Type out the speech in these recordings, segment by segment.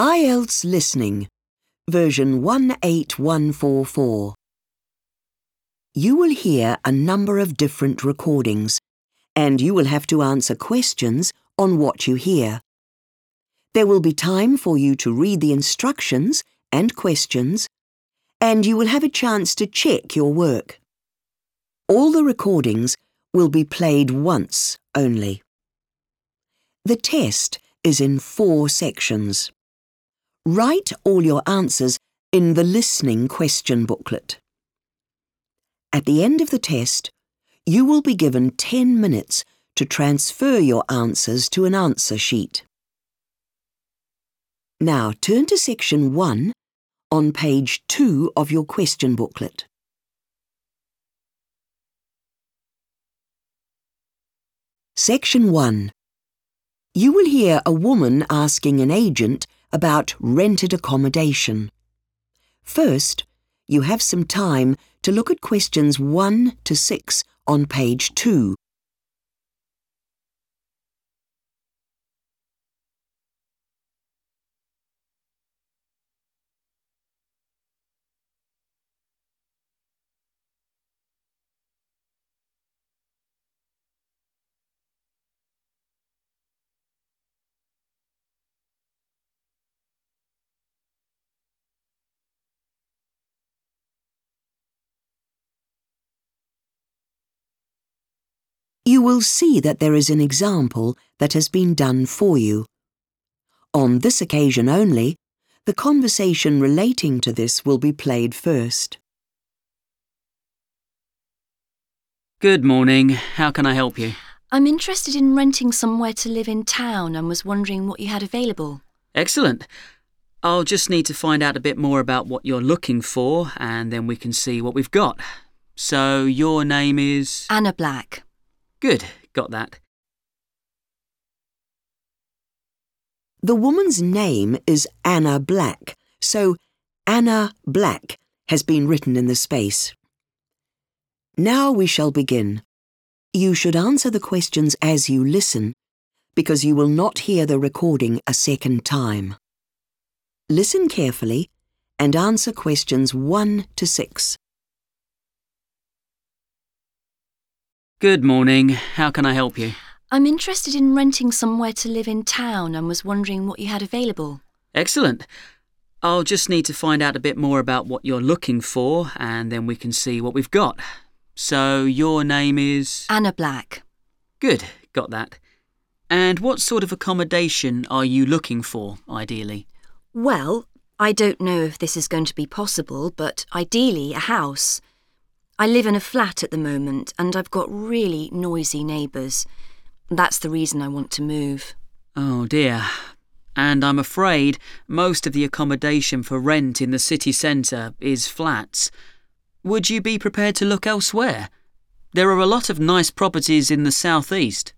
IELTS Listening, version 18144. You will hear a number of different recordings, and you will have to answer questions on what you hear. There will be time for you to read the instructions and questions, and you will have a chance to check your work. All the recordings will be played once only. The test is in four sections. Write all your answers in the listening question booklet. At the end of the test, you will be given 10 minutes to transfer your answers to an answer sheet. Now turn to section 1 on page 2 of your question booklet. Section 1. You will hear a woman asking an agent about rented accommodation. First, you have some time to look at questions 1 to 6 on page 2. You will see that there is an example that has been done for you. On this occasion only, the conversation relating to this will be played first. Good morning. How can I help you? I'm interested in renting somewhere to live in town and was wondering what you had available. Excellent. I'll just need to find out a bit more about what you're looking for and then we can see what we've got. So, your name is. Anna Black. Good, got that. The woman's name is Anna Black, so Anna Black has been written in the space. Now we shall begin. You should answer the questions as you listen, because you will not hear the recording a second time. Listen carefully and answer questions 1 to 6. Good morning. How can I help you? I'm interested in renting somewhere to live in town and was wondering what you had available. Excellent. I'll just need to find out a bit more about what you're looking for and then we can see what we've got. So, your name is. Anna Black. Good, got that. And what sort of accommodation are you looking for, ideally? Well, I don't know if this is going to be possible, but ideally a house. I live in a flat at the moment and I've got really noisy neighbours. That's the reason I want to move. Oh dear. And I'm afraid most of the accommodation for rent in the city centre is flats. Would you be prepared to look elsewhere? There are a lot of nice properties in the southeast.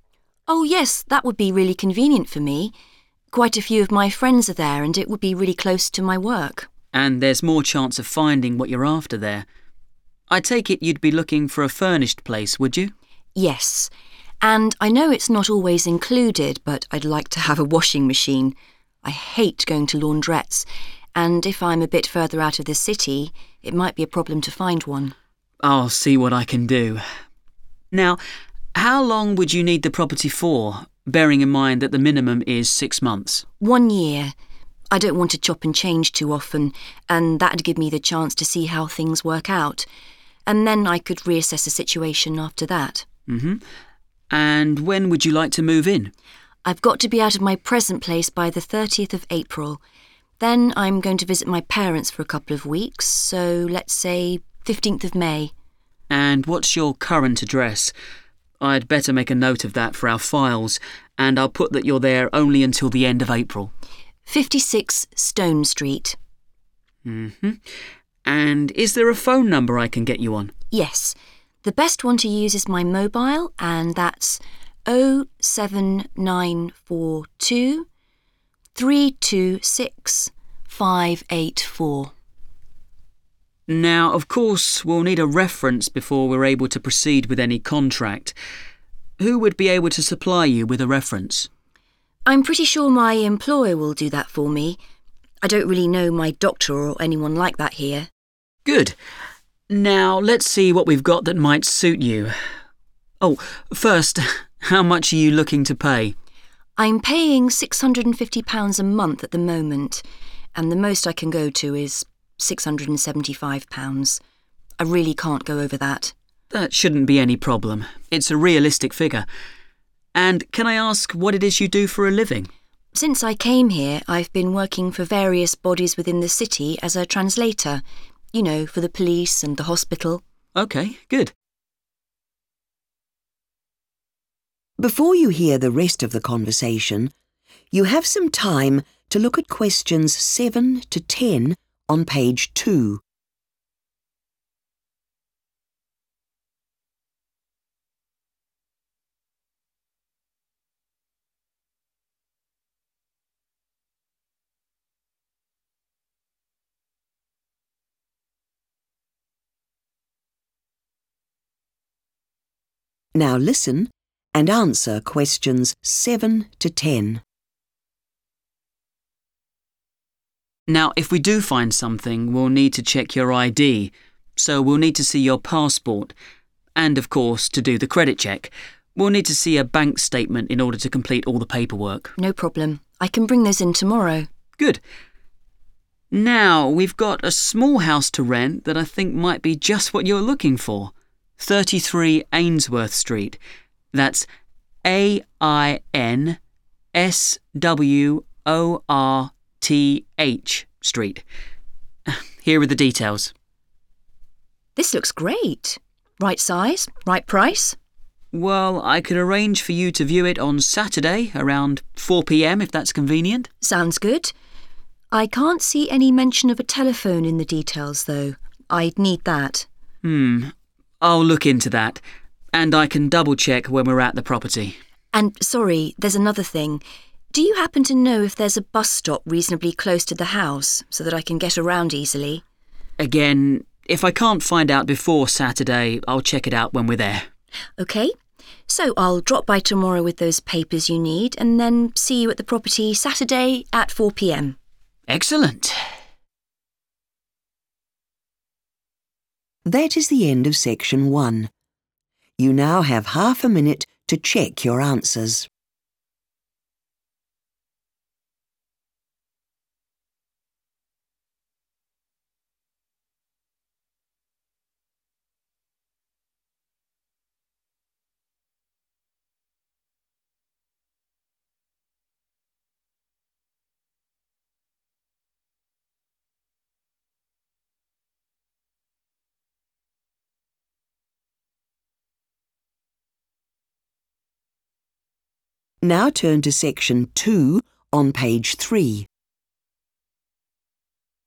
Oh, yes, that would be really convenient for me. Quite a few of my friends are there and it would be really close to my work. And there's more chance of finding what you're after there. I take it you'd be looking for a furnished place, would you? Yes. And I know it's not always included, but I'd like to have a washing machine. I hate going to laundrettes, and if I'm a bit further out of the city, it might be a problem to find one. I'll see what I can do. Now, how long would you need the property for, bearing in mind that the minimum is six months? One year. I don't want to chop and change too often, and that'd give me the chance to see how things work out. And then I could reassess the situation after that. hmm And when would you like to move in? I've got to be out of my present place by the 30th of April. Then I'm going to visit my parents for a couple of weeks, so let's say 15th of May. And what's your current address? I'd better make a note of that for our files, and I'll put that you're there only until the end of April. 56 Stone Street. Mm hmm And is there a phone number I can get you on? Yes. The best one to use is my mobile, and that's 07942 326 584. Now, of course, we'll need a reference before we're able to proceed with any contract. Who would be able to supply you with a reference? I'm pretty sure my employer will do that for me. I don't really know my doctor or anyone like that here. Good. Now, let's see what we've got that might suit you. Oh, first, how much are you looking to pay? I'm paying £650 a month at the moment, and the most I can go to is £675. I really can't go over that. That shouldn't be any problem. It's a realistic figure. And can I ask what it is you do for a living? Since I came here, I've been working for various bodies within the city as a translator. You know, for the police and the hospital. OK, good. Before you hear the rest of the conversation, you have some time to look at questions 7 to 10 on page 2. Now listen and answer questions 7 to 10. Now, if we do find something, we'll need to check your ID. So we'll need to see your passport. And, of course, to do the credit check. We'll need to see a bank statement in order to complete all the paperwork. No problem. I can bring those in tomorrow. Good. Now, we've got a small house to rent that I think might be just what you're looking for 33 Ainsworth Street. That's A I N S W O R T H Street. Here are the details. This looks great. Right size, right price. Well, I could arrange for you to view it on Saturday around 4 pm if that's convenient. Sounds good. I can't see any mention of a telephone in the details, though. I'd need that. Hmm. I'll look into that. And I can double check when we're at the property. And sorry, there's another thing. Do you happen to know if there's a bus stop reasonably close to the house so that I can get around easily? Again, if I can't find out before Saturday, I'll check it out when we're there. OK. So I'll drop by tomorrow with those papers you need and then see you at the property Saturday at 4 pm. Excellent. That is the end of section 1. You now have half a minute to check your answers. Now turn to section 2 on page 3.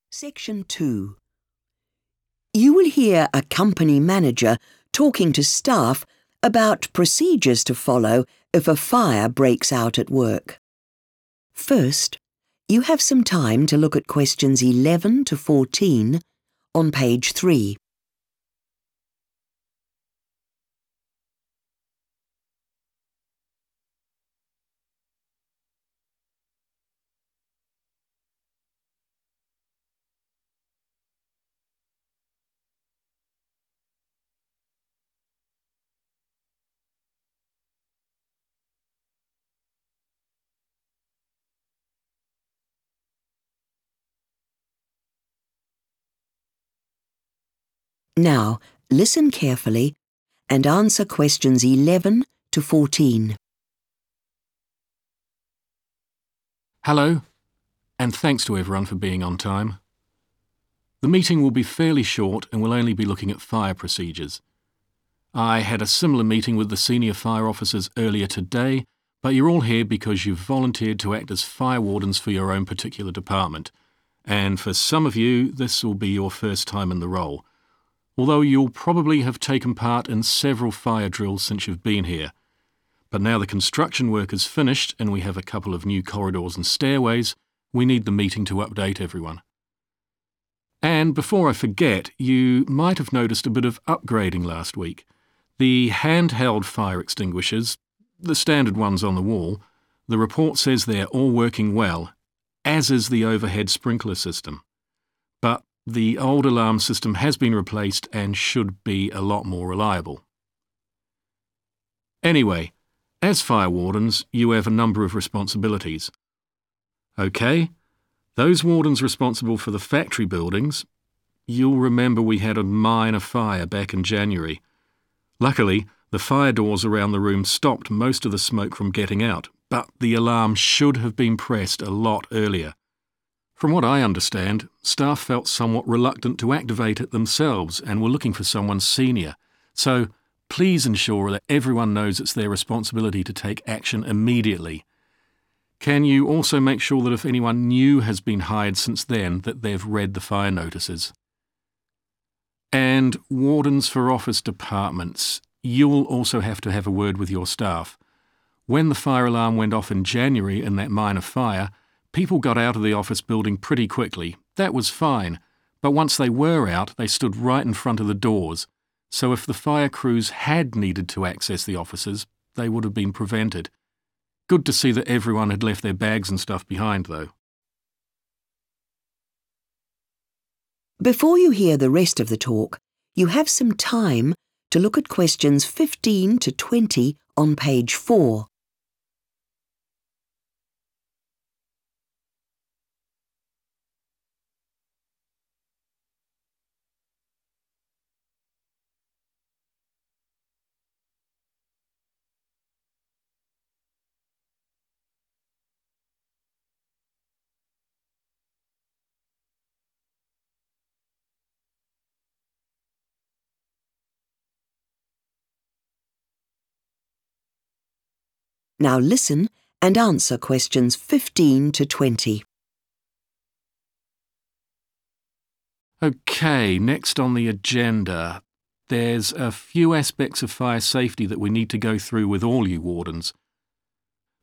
Section 2. You will hear a company manager talking to staff about procedures to follow if a fire breaks out at work. First, you have some time to look at questions 11 to 14 on page 3. Now, listen carefully and answer questions 11 to 14. Hello, and thanks to everyone for being on time. The meeting will be fairly short and will only be looking at fire procedures. I had a similar meeting with the senior fire officers earlier today, but you're all here because you've volunteered to act as fire wardens for your own particular department. And for some of you, this will be your first time in the role although you'll probably have taken part in several fire drills since you've been here. But now the construction work is finished and we have a couple of new corridors and stairways, we need the meeting to update everyone. And before I forget, you might have noticed a bit of upgrading last week. The handheld fire extinguishers, the standard ones on the wall, the report says they're all working well, as is the overhead sprinkler system. The old alarm system has been replaced and should be a lot more reliable. Anyway, as fire wardens, you have a number of responsibilities. OK, those wardens responsible for the factory buildings, you'll remember we had a minor fire back in January. Luckily, the fire doors around the room stopped most of the smoke from getting out, but the alarm should have been pressed a lot earlier. From what I understand, staff felt somewhat reluctant to activate it themselves and were looking for someone senior. So please ensure that everyone knows it's their responsibility to take action immediately. Can you also make sure that if anyone new has been hired since then, that they've read the fire notices? And wardens for office departments, you'll also have to have a word with your staff. When the fire alarm went off in January in that minor fire, People got out of the office building pretty quickly. That was fine. But once they were out, they stood right in front of the doors. So if the fire crews had needed to access the offices, they would have been prevented. Good to see that everyone had left their bags and stuff behind, though. Before you hear the rest of the talk, you have some time to look at questions 15 to 20 on page 4. Now listen and answer questions 15 to 20. OK, next on the agenda. There's a few aspects of fire safety that we need to go through with all you wardens.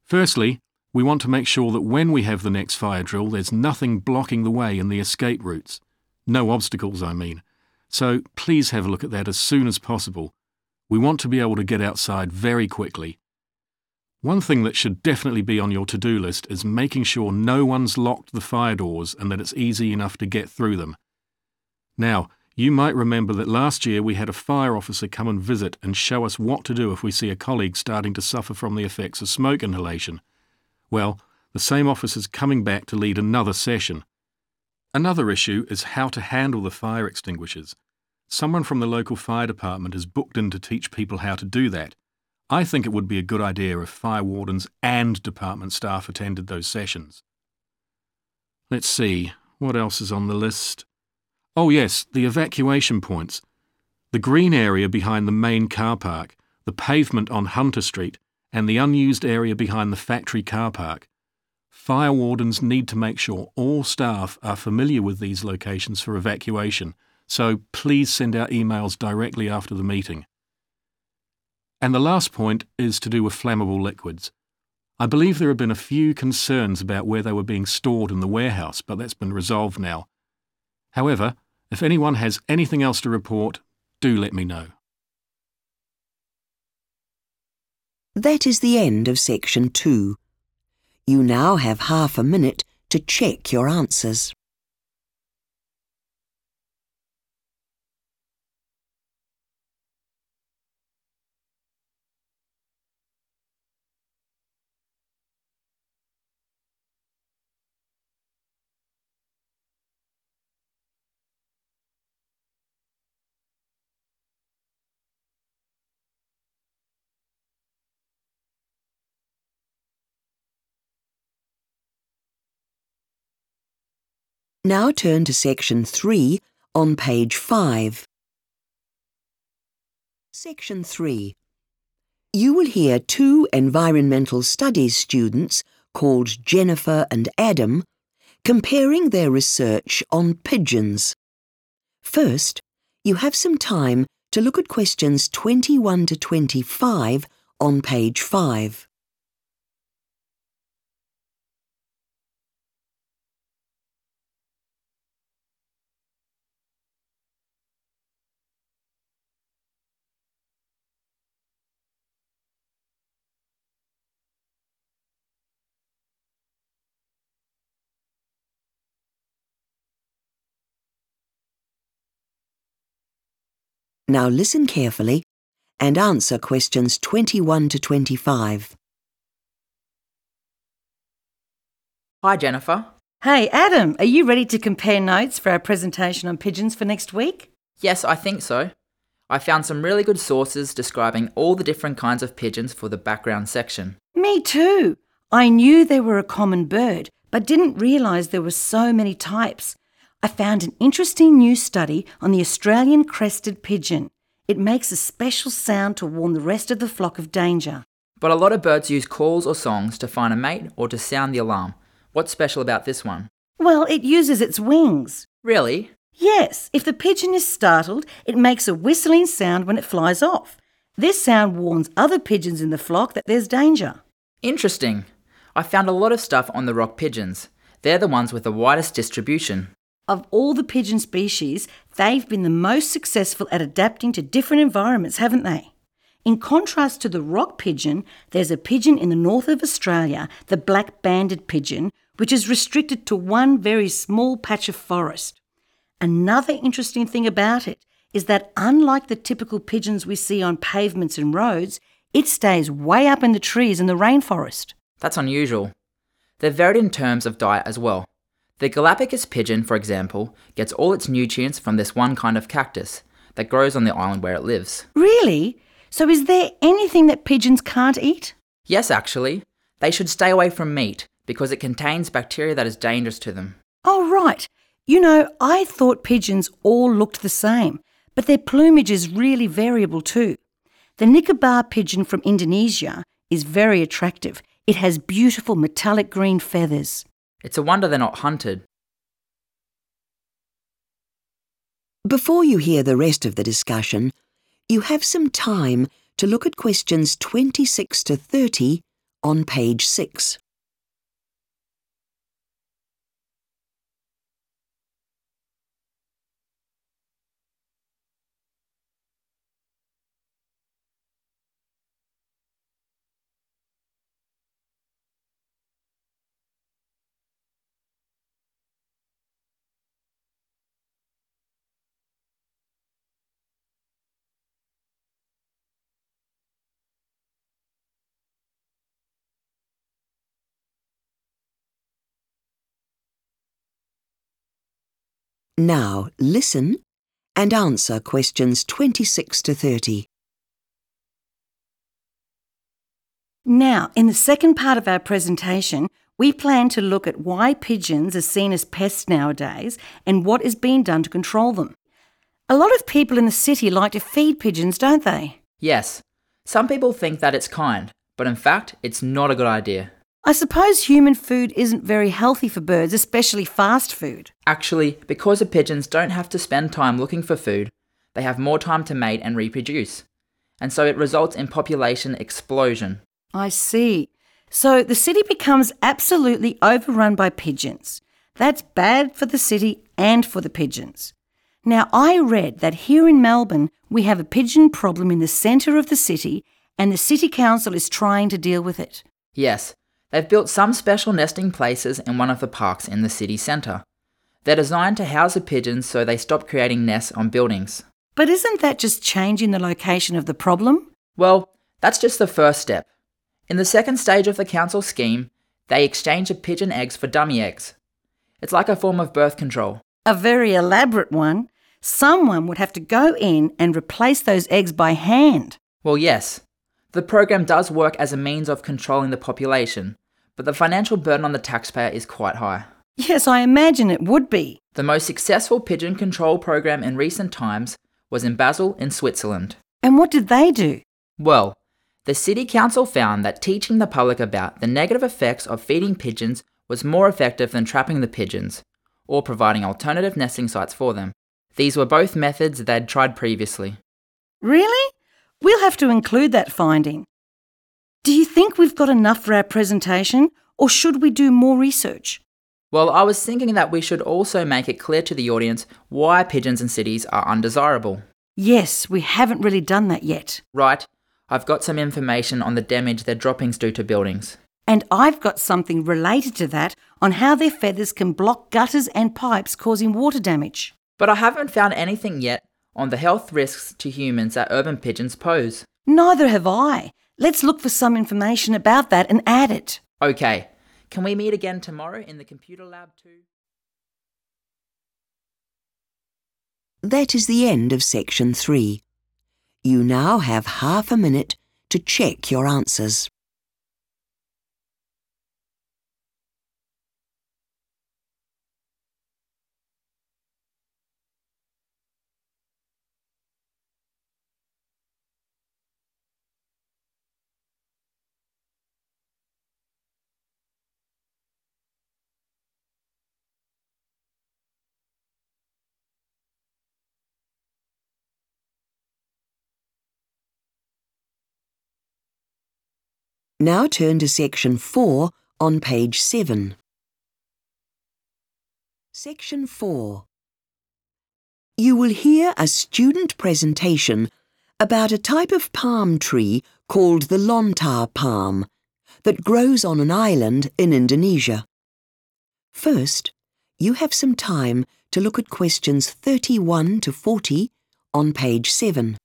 Firstly, we want to make sure that when we have the next fire drill, there's nothing blocking the way in the escape routes. No obstacles, I mean. So please have a look at that as soon as possible. We want to be able to get outside very quickly one thing that should definitely be on your to do list is making sure no one's locked the fire doors and that it's easy enough to get through them. Now, you might remember that last year we had a fire officer come and visit and show us what to do if we see a colleague starting to suffer from the effects of smoke inhalation. Well, the same officer's coming back to lead another session. Another issue is how to handle the fire extinguishers. Someone from the local fire department is booked in to teach people how to do that. I think it would be a good idea if fire wardens and department staff attended those sessions. Let's see, what else is on the list? Oh, yes, the evacuation points. The green area behind the main car park, the pavement on Hunter Street, and the unused area behind the factory car park. Fire wardens need to make sure all staff are familiar with these locations for evacuation, so please send out emails directly after the meeting. And the last point is to do with flammable liquids. I believe there have been a few concerns about where they were being stored in the warehouse, but that's been resolved now. However, if anyone has anything else to report, do let me know. That is the end of section two. You now have half a minute to check your answers. Now turn to section 3 on page 5. Section 3. You will hear two environmental studies students called Jennifer and Adam comparing their research on pigeons. First, you have some time to look at questions 21 to 25 on page 5. Now listen carefully and answer questions 21 to 25. Hi, Jennifer. Hey, Adam, are you ready to compare notes for our presentation on pigeons for next week? Yes, I think so. I found some really good sources describing all the different kinds of pigeons for the background section. Me too. I knew they were a common bird, but didn't realise there were so many types. I found an interesting new study on the Australian crested pigeon. It makes a special sound to warn the rest of the flock of danger. But a lot of birds use calls or songs to find a mate or to sound the alarm. What's special about this one? Well, it uses its wings. Really? Yes, if the pigeon is startled, it makes a whistling sound when it flies off. This sound warns other pigeons in the flock that there's danger. Interesting. I found a lot of stuff on the rock pigeons. They're the ones with the widest distribution. Of all the pigeon species, they've been the most successful at adapting to different environments, haven't they? In contrast to the rock pigeon, there's a pigeon in the north of Australia, the black banded pigeon, which is restricted to one very small patch of forest. Another interesting thing about it is that unlike the typical pigeons we see on pavements and roads, it stays way up in the trees in the rainforest. That's unusual. They're varied in terms of diet as well. The Galapagos pigeon, for example, gets all its nutrients from this one kind of cactus that grows on the island where it lives. Really? So is there anything that pigeons can't eat? Yes, actually. They should stay away from meat because it contains bacteria that is dangerous to them. Oh, right. You know, I thought pigeons all looked the same, but their plumage is really variable too. The Nicobar pigeon from Indonesia is very attractive. It has beautiful metallic green feathers. It's a wonder they're not hunted. Before you hear the rest of the discussion, you have some time to look at questions 26 to 30 on page 6. Now listen and answer questions 26 to 30. Now, in the second part of our presentation, we plan to look at why pigeons are seen as pests nowadays and what is being done to control them. A lot of people in the city like to feed pigeons, don't they? Yes, some people think that it's kind, but in fact, it's not a good idea. I suppose human food isn't very healthy for birds, especially fast food. Actually, because the pigeons don't have to spend time looking for food, they have more time to mate and reproduce. And so it results in population explosion. I see. So the city becomes absolutely overrun by pigeons. That's bad for the city and for the pigeons. Now, I read that here in Melbourne, we have a pigeon problem in the centre of the city, and the City Council is trying to deal with it. Yes, they've built some special nesting places in one of the parks in the city centre. They're designed to house the pigeons so they stop creating nests on buildings. But isn't that just changing the location of the problem? Well, that's just the first step. In the second stage of the council scheme, they exchange the pigeon eggs for dummy eggs. It's like a form of birth control. A very elaborate one. Someone would have to go in and replace those eggs by hand. Well, yes. The program does work as a means of controlling the population, but the financial burden on the taxpayer is quite high. Yes, I imagine it would be. The most successful pigeon control program in recent times was in Basel, in Switzerland. And what did they do? Well, the City Council found that teaching the public about the negative effects of feeding pigeons was more effective than trapping the pigeons, or providing alternative nesting sites for them. These were both methods they'd tried previously. Really? We'll have to include that finding. Do you think we've got enough for our presentation, or should we do more research? Well, I was thinking that we should also make it clear to the audience why pigeons in cities are undesirable. Yes, we haven't really done that yet. Right, I've got some information on the damage their droppings do to buildings. And I've got something related to that on how their feathers can block gutters and pipes causing water damage. But I haven't found anything yet on the health risks to humans that urban pigeons pose. Neither have I. Let's look for some information about that and add it. Okay, can we meet again tomorrow in the computer lab too? That is the end of section three. You now have half a minute to check your answers. Now turn to section 4 on page 7. Section 4. You will hear a student presentation about a type of palm tree called the lontar palm that grows on an island in Indonesia. First, you have some time to look at questions 31 to 40 on page 7.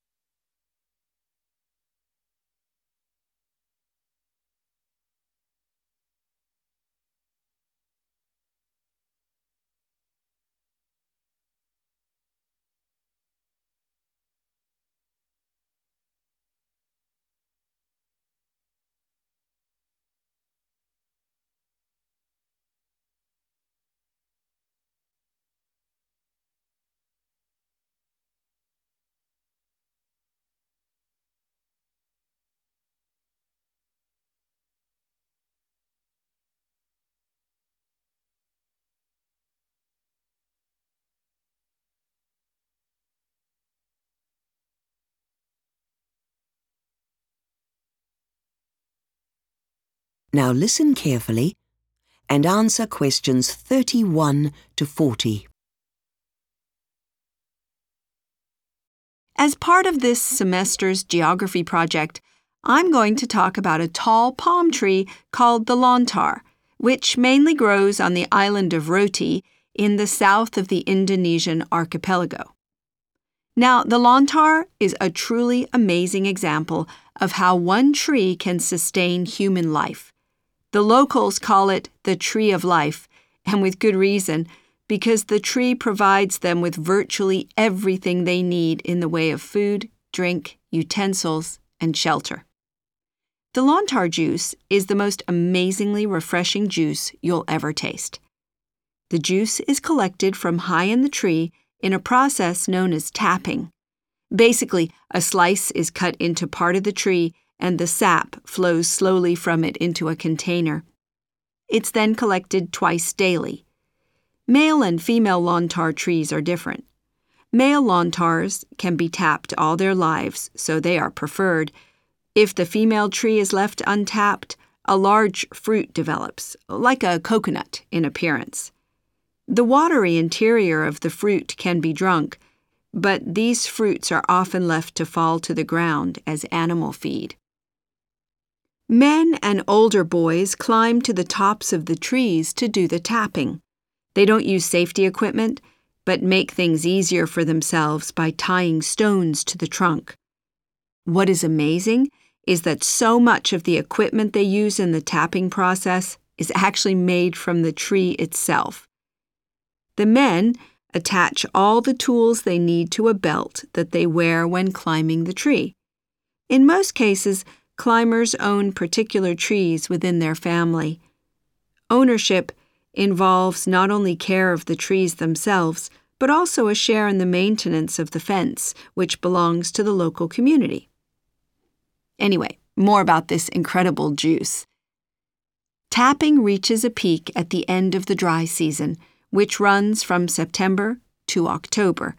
Now listen carefully and answer questions 31 to 40. As part of this semester's geography project, I'm going to talk about a tall palm tree called the lontar, which mainly grows on the island of Roti in the south of the Indonesian archipelago. Now, the lontar is a truly amazing example of how one tree can sustain human life. The locals call it the tree of life, and with good reason, because the tree provides them with virtually everything they need in the way of food, drink, utensils, and shelter. The lontar juice is the most amazingly refreshing juice you'll ever taste. The juice is collected from high in the tree in a process known as tapping. Basically, a slice is cut into part of the tree and the sap flows slowly from it into a container. It's then collected twice daily. Male and female lontar trees are different. Male lontars can be tapped all their lives, so they are preferred. If the female tree is left untapped, a large fruit develops, like a coconut in appearance. The watery interior of the fruit can be drunk, but these fruits are often left to fall to the ground as animal feed. Men and older boys climb to the tops of the trees to do the tapping. They don't use safety equipment, but make things easier for themselves by tying stones to the trunk. What is amazing is that so much of the equipment they use in the tapping process is actually made from the tree itself. The men attach all the tools they need to a belt that they wear when climbing the tree. In most cases, climbers own particular trees within their family. Ownership involves not only care of the trees themselves, but also a share in the maintenance of the fence, which belongs to the local community. Anyway, more about this incredible juice. Tapping reaches a peak at the end of the dry season, which runs from September to October,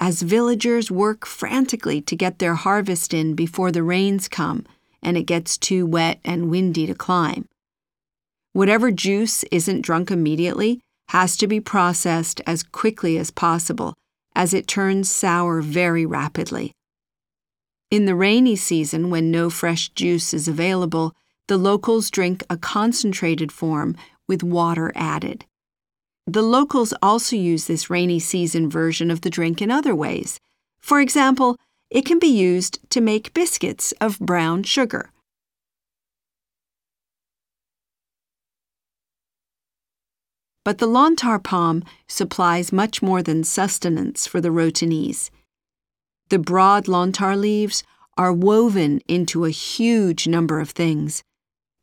as villagers work frantically to get their harvest in before the rains come and it gets too wet and windy to climb. Whatever juice isn't drunk immediately has to be processed as quickly as possible, as it turns sour very rapidly. In the rainy season, when no fresh juice is available, the locals drink a concentrated form with water added. The locals also use this rainy season version of the drink in other ways. For example, it can be used to make biscuits of brown sugar. But the lontar palm supplies much more than sustenance for the Rotenese. The broad lontar leaves are woven into a huge number of things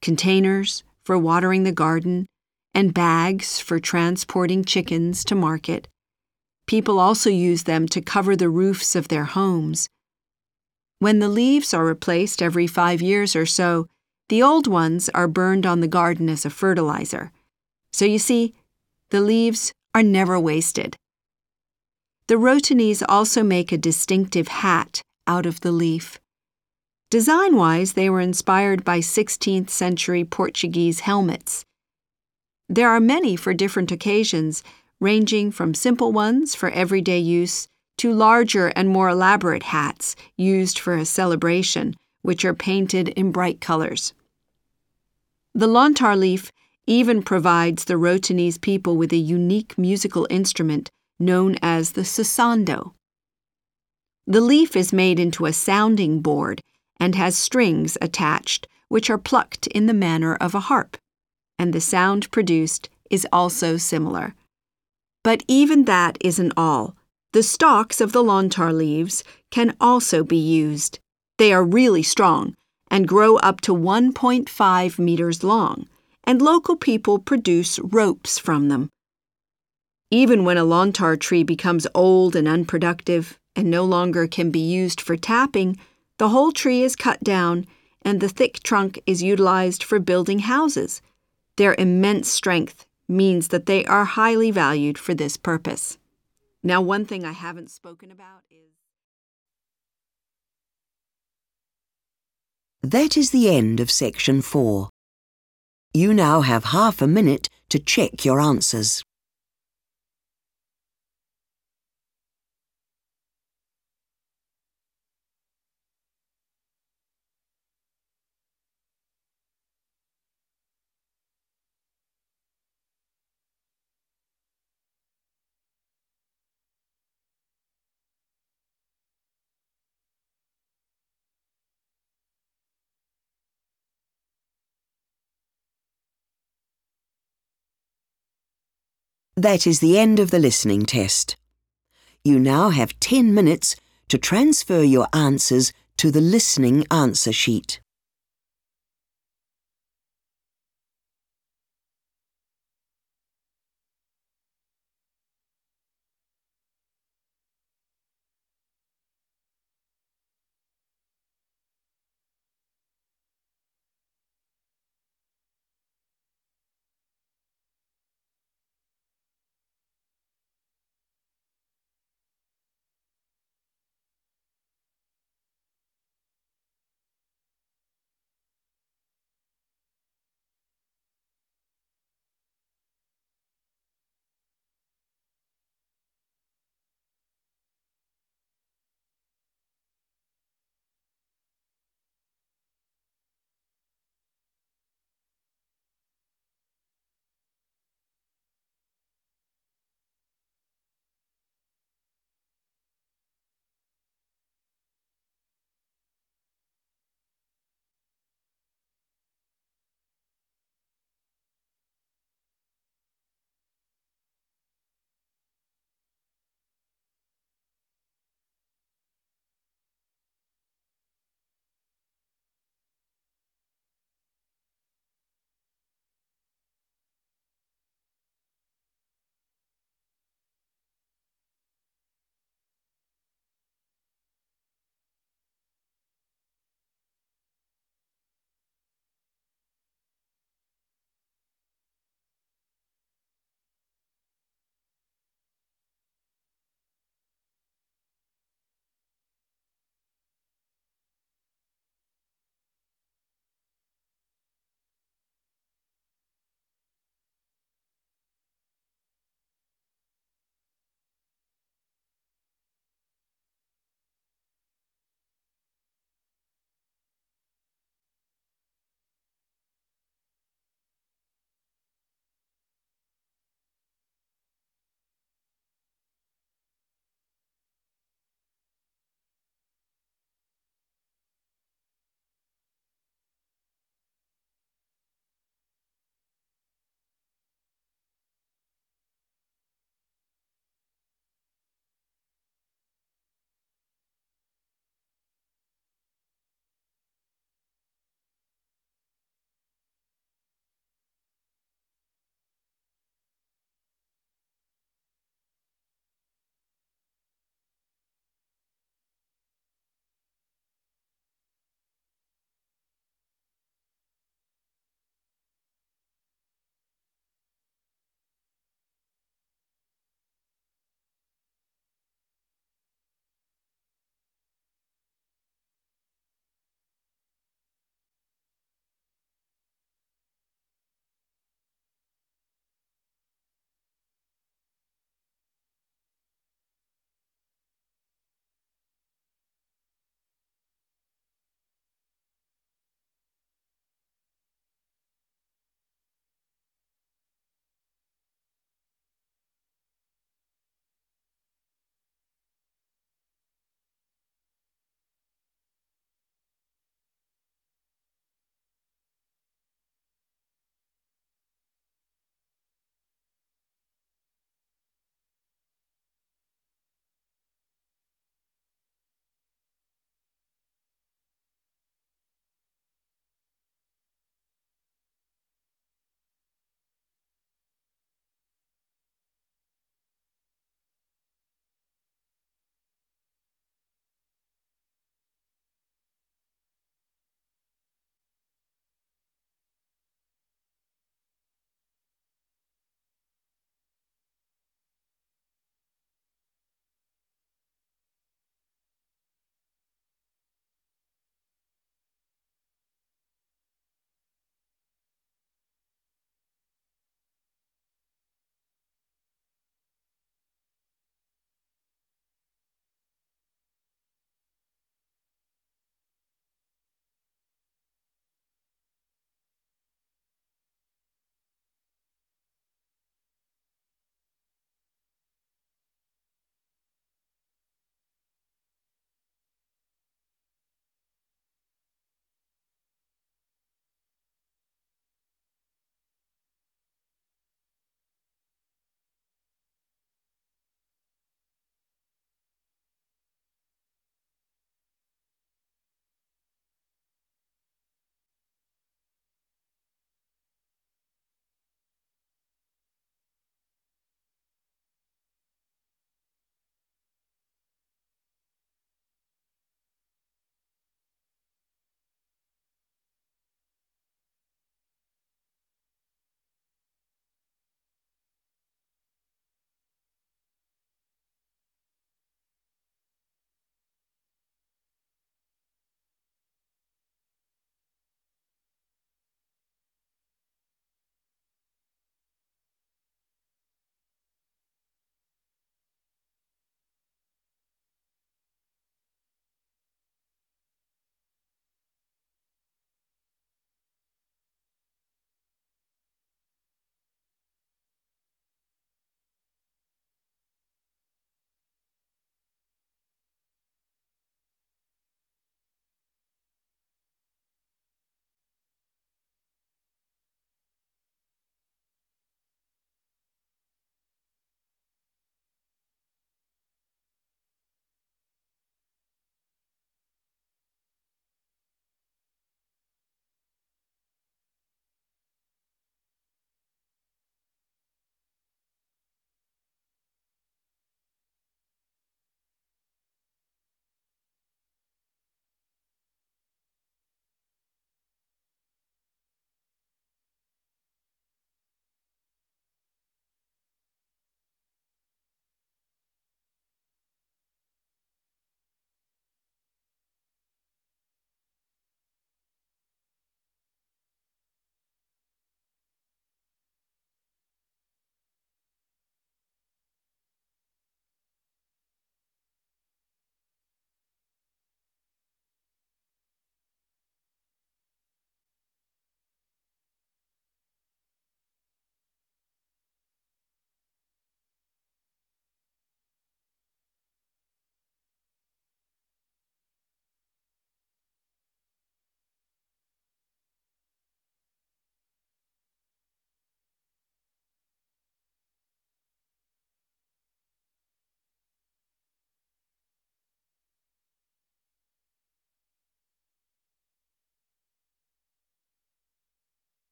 containers for watering the garden, and bags for transporting chickens to market. People also use them to cover the roofs of their homes. When the leaves are replaced every five years or so, the old ones are burned on the garden as a fertilizer. So you see, the leaves are never wasted. The Rotenese also make a distinctive hat out of the leaf. Design wise, they were inspired by 16th century Portuguese helmets. There are many for different occasions, ranging from simple ones for everyday use to larger and more elaborate hats used for a celebration, which are painted in bright colors. The lontar leaf even provides the Rotenese people with a unique musical instrument known as the sasando. The leaf is made into a sounding board and has strings attached which are plucked in the manner of a harp, and the sound produced is also similar. But even that isn't all. The stalks of the lontar leaves can also be used. They are really strong and grow up to 1.5 meters long and local people produce ropes from them. Even when a lontar tree becomes old and unproductive and no longer can be used for tapping, the whole tree is cut down and the thick trunk is utilized for building houses. Their immense strength means that they are highly valued for this purpose. Now, one thing I haven't spoken about is. That is the end of section four. You now have half a minute to check your answers. That is the end of the listening test. You now have 10 minutes to transfer your answers to the listening answer sheet.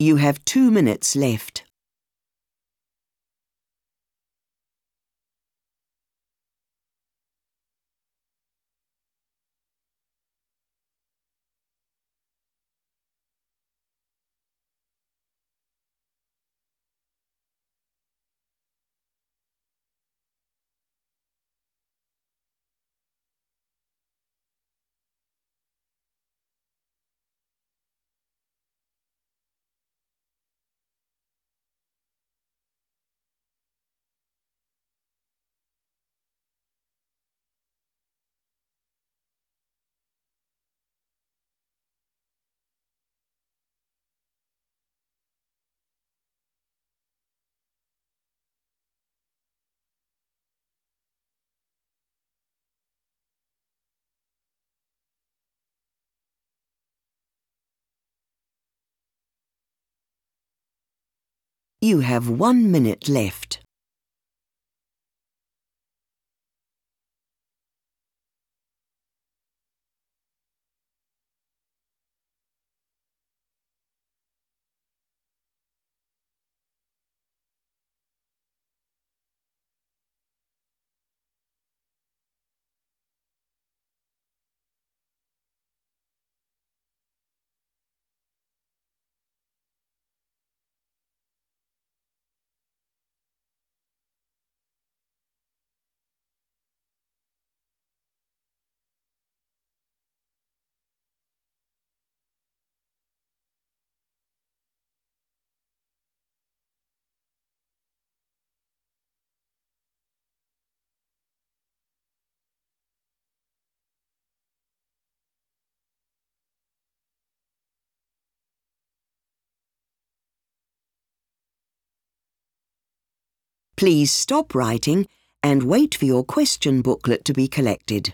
You have two minutes left. You have one minute left. Please stop writing and wait for your question booklet to be collected.